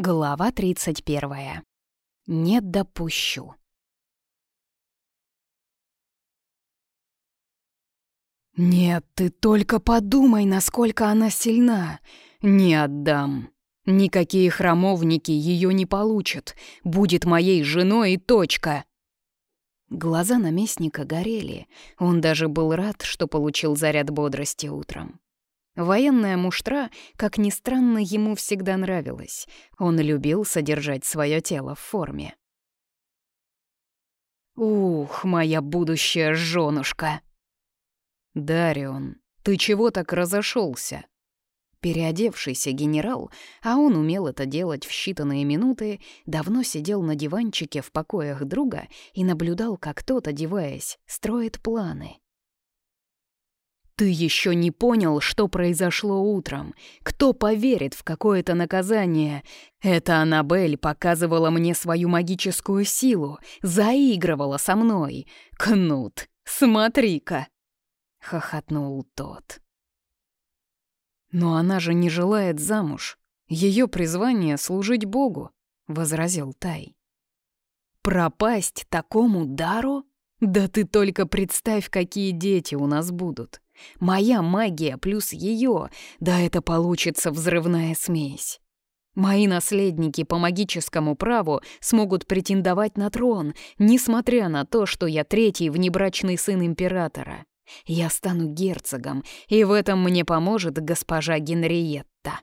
Глава 31. Не допущу. «Нет, ты только подумай, насколько она сильна. Не отдам. Никакие храмовники ее не получат. Будет моей женой и точка». Глаза наместника горели. Он даже был рад, что получил заряд бодрости утром. Военная муштра, как ни странно, ему всегда нравилась. Он любил содержать свое тело в форме. «Ух, моя будущая женушка!» «Дарион, ты чего так разошелся? Переодевшийся генерал, а он умел это делать в считанные минуты, давно сидел на диванчике в покоях друга и наблюдал, как тот, одеваясь, строит планы. Ты еще не понял, что произошло утром. Кто поверит в какое-то наказание? Это Аннабель показывала мне свою магическую силу, заигрывала со мной. Кнут, смотри-ка!» — хохотнул тот. «Но она же не желает замуж. Ее призвание — служить Богу», — возразил Тай. «Пропасть такому дару? Да ты только представь, какие дети у нас будут!» Моя магия плюс ее, да это получится взрывная смесь. Мои наследники по магическому праву смогут претендовать на трон, несмотря на то, что я третий внебрачный сын императора. Я стану герцогом, и в этом мне поможет госпожа Генриетта.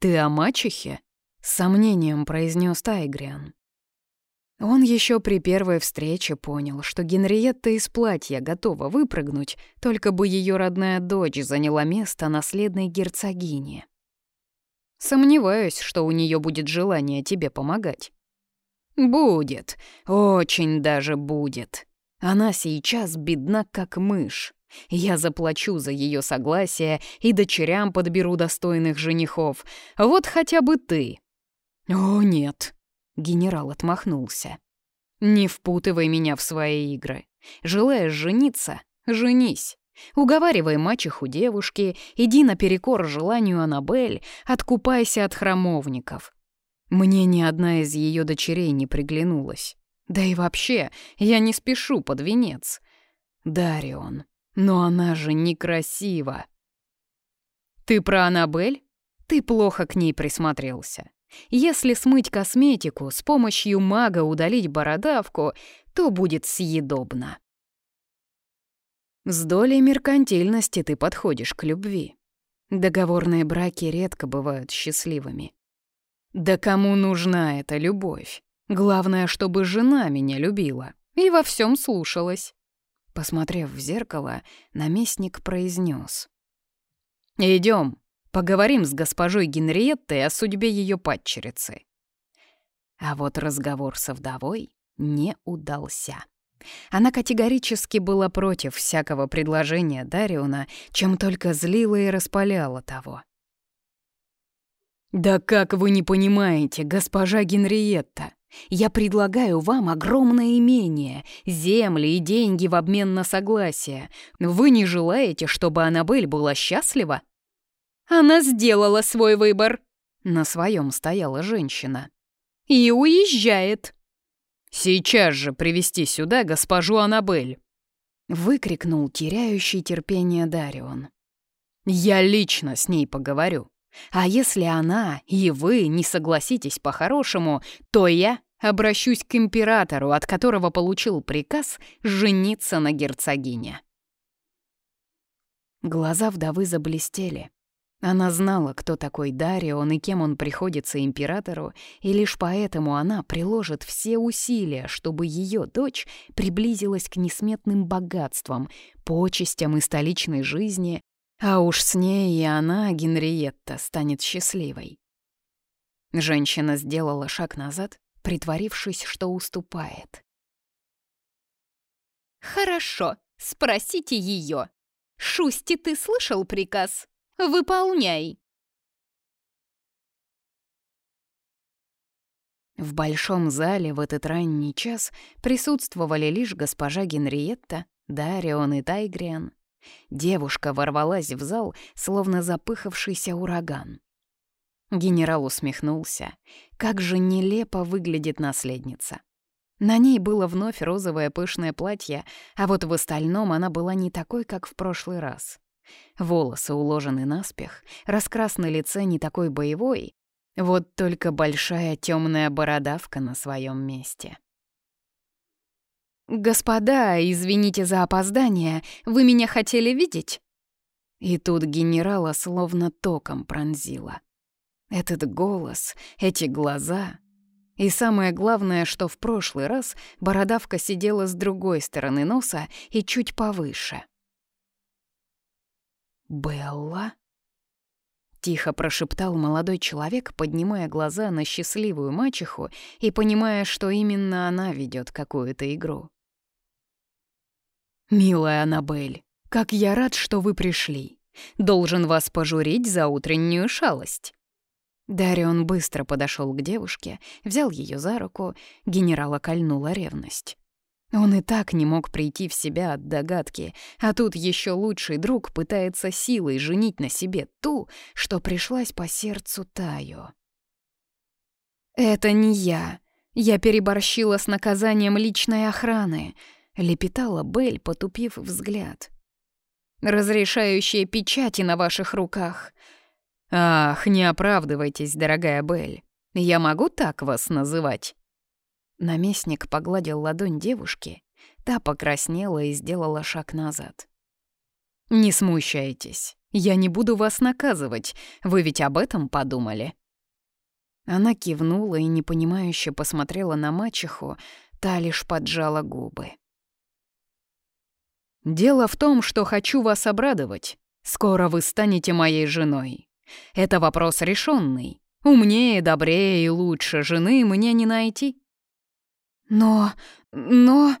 «Ты о мачехе?» — с сомнением произнес Тайгриан. Он еще при первой встрече понял, что Генриетта из платья готова выпрыгнуть, только бы ее родная дочь заняла место наследной герцогини. Сомневаюсь, что у нее будет желание тебе помогать. Будет, очень даже будет. Она сейчас бедна, как мышь. Я заплачу за ее согласие и дочерям подберу достойных женихов. Вот хотя бы ты. О, нет, Генерал отмахнулся. «Не впутывай меня в свои игры. Желаешь жениться — женись. Уговаривай мачеху девушки, иди наперекор желанию Аннабель, откупайся от храмовников. Мне ни одна из ее дочерей не приглянулась. Да и вообще, я не спешу под венец. Дарион, но она же некрасива. Ты про Аннабель? Ты плохо к ней присмотрелся. Если смыть косметику, с помощью мага удалить бородавку, то будет съедобно. С долей меркантильности ты подходишь к любви. Договорные браки редко бывают счастливыми. Да кому нужна эта любовь? Главное, чтобы жена меня любила и во всем слушалась. Посмотрев в зеркало, наместник произнес: Идем, Поговорим с госпожой Генриеттой о судьбе ее падчерицы. А вот разговор со вдовой не удался. Она категорически была против всякого предложения Дариона, чем только злила и распаляла того. «Да как вы не понимаете, госпожа Генриетта? Я предлагаю вам огромное имение, земли и деньги в обмен на согласие. Вы не желаете, чтобы Аннабель была счастлива?» Она сделала свой выбор. На своем стояла женщина. И уезжает. Сейчас же привести сюда госпожу Аннабель. Выкрикнул теряющий терпение Дарион. Я лично с ней поговорю. А если она и вы не согласитесь по-хорошему, то я обращусь к императору, от которого получил приказ жениться на герцогине. Глаза вдовы заблестели. Она знала, кто такой Дарион и кем он приходится императору, и лишь поэтому она приложит все усилия, чтобы ее дочь приблизилась к несметным богатствам, почестям и столичной жизни, а уж с ней и она, Генриетта, станет счастливой. Женщина сделала шаг назад, притворившись, что уступает. «Хорошо, спросите ее. Шусти, ты слышал приказ?» Выполняй!» В большом зале в этот ранний час присутствовали лишь госпожа Генриетта, Дарион и Тайгриан. Девушка ворвалась в зал, словно запыхавшийся ураган. Генерал усмехнулся. Как же нелепо выглядит наследница. На ней было вновь розовое пышное платье, а вот в остальном она была не такой, как в прошлый раз. Волосы уложены наспех, раскрас на лице не такой боевой, вот только большая темная бородавка на своем месте. «Господа, извините за опоздание, вы меня хотели видеть?» И тут генерала словно током пронзило. Этот голос, эти глаза. И самое главное, что в прошлый раз бородавка сидела с другой стороны носа и чуть повыше. «Белла?» Тихо прошептал молодой человек, поднимая глаза на счастливую мачеху и понимая, что именно она ведет какую-то игру. «Милая Аннабель, как я рад, что вы пришли. Должен вас пожурить за утреннюю шалость». Дарион быстро подошел к девушке, взял ее за руку, генерала кольнула ревность. Он и так не мог прийти в себя от догадки, а тут еще лучший друг пытается силой женить на себе ту, что пришлась по сердцу Таю. «Это не я. Я переборщила с наказанием личной охраны», — лепетала Бель, потупив взгляд. «Разрешающие печати на ваших руках. «Ах, не оправдывайтесь, дорогая Белль. Я могу так вас называть?» Наместник погладил ладонь девушки. Та покраснела и сделала шаг назад. «Не смущайтесь. Я не буду вас наказывать. Вы ведь об этом подумали?» Она кивнула и непонимающе посмотрела на мачеху, та лишь поджала губы. «Дело в том, что хочу вас обрадовать. Скоро вы станете моей женой. Это вопрос решенный. Умнее, добрее и лучше жены мне не найти. Но... но...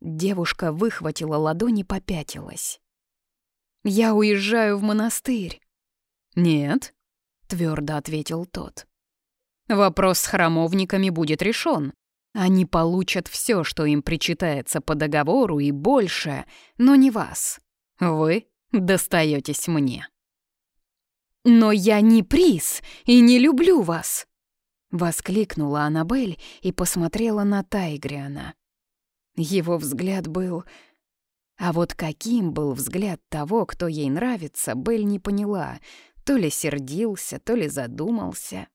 Девушка выхватила ладони и попятилась. «Я уезжаю в монастырь». «Нет», — твердо ответил тот. «Вопрос с храмовниками будет решен. Они получат все, что им причитается по договору и больше, но не вас. Вы достаетесь мне». «Но я не приз и не люблю вас!» Воскликнула Аннабель и посмотрела на Тайгриана. Его взгляд был... А вот каким был взгляд того, кто ей нравится, Бель не поняла. То ли сердился, то ли задумался.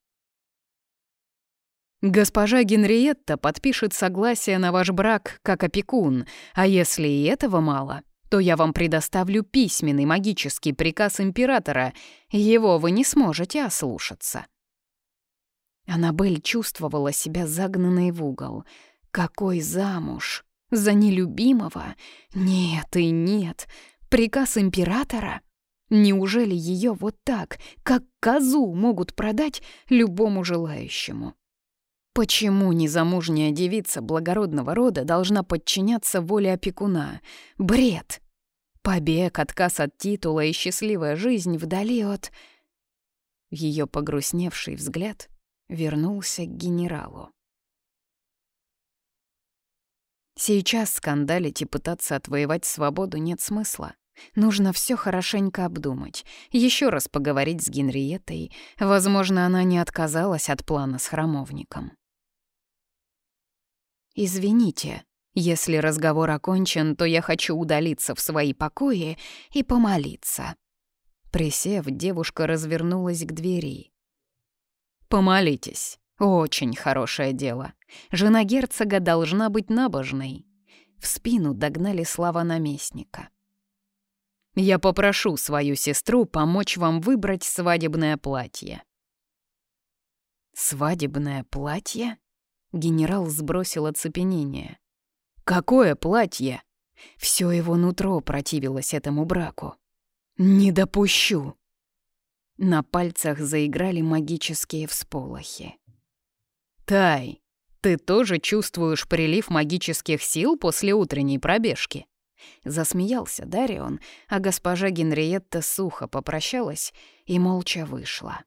«Госпожа Генриетта подпишет согласие на ваш брак как опекун, а если и этого мало, то я вам предоставлю письменный магический приказ императора. Его вы не сможете ослушаться». Аннабель чувствовала себя загнанной в угол. «Какой замуж? За нелюбимого? Нет и нет. Приказ императора?» Неужели ее вот так, как козу, могут продать любому желающему? Почему незамужняя девица благородного рода должна подчиняться воле опекуна? Бред! Побег, отказ от титула и счастливая жизнь вдали от... Ее погрустневший взгляд вернулся к генералу. Сейчас скандалить и пытаться отвоевать свободу нет смысла. Нужно все хорошенько обдумать, еще раз поговорить с Генриеттой. Возможно, она не отказалась от плана с храмовником. «Извините, если разговор окончен, то я хочу удалиться в свои покои и помолиться». Присев, девушка развернулась к двери. «Помолитесь. Очень хорошее дело. Жена герцога должна быть набожной». В спину догнали слова наместника. «Я попрошу свою сестру помочь вам выбрать свадебное платье». «Свадебное платье?» Генерал сбросил оцепенение. «Какое платье?» Все его нутро противилось этому браку. «Не допущу!» На пальцах заиграли магические всполохи. «Тай, ты тоже чувствуешь прилив магических сил после утренней пробежки?» Засмеялся Дарион, а госпожа Генриетта сухо попрощалась и молча вышла.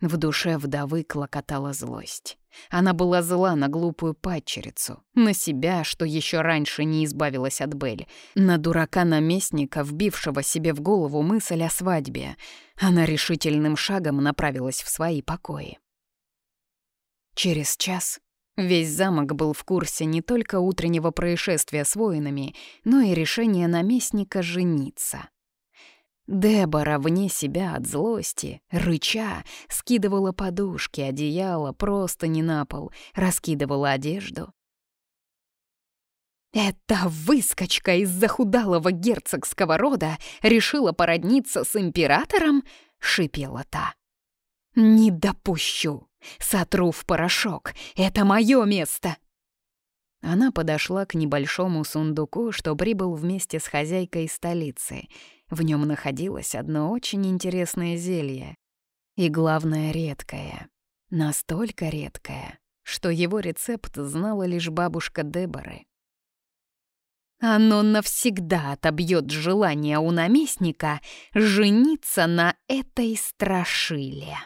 В душе вдовы клокотала злость. Она была зла на глупую падчерицу, на себя, что еще раньше не избавилась от Бель, на дурака-наместника, вбившего себе в голову мысль о свадьбе. Она решительным шагом направилась в свои покои. Через час весь замок был в курсе не только утреннего происшествия с воинами, но и решения наместника жениться. Дебора вне себя от злости, рыча, скидывала подушки, одеяло, просто не на пол, раскидывала одежду. «Эта выскочка из захудалого герцогского рода решила породниться с императором?» — шипела та. «Не допущу! Сотру в порошок! Это мое место!» Она подошла к небольшому сундуку, что прибыл вместе с хозяйкой столицы — в нем находилось одно очень интересное зелье. И главное, редкое. Настолько редкое, что его рецепт знала лишь бабушка Деборы. Оно навсегда отобьет желание у наместника жениться на этой страшиле.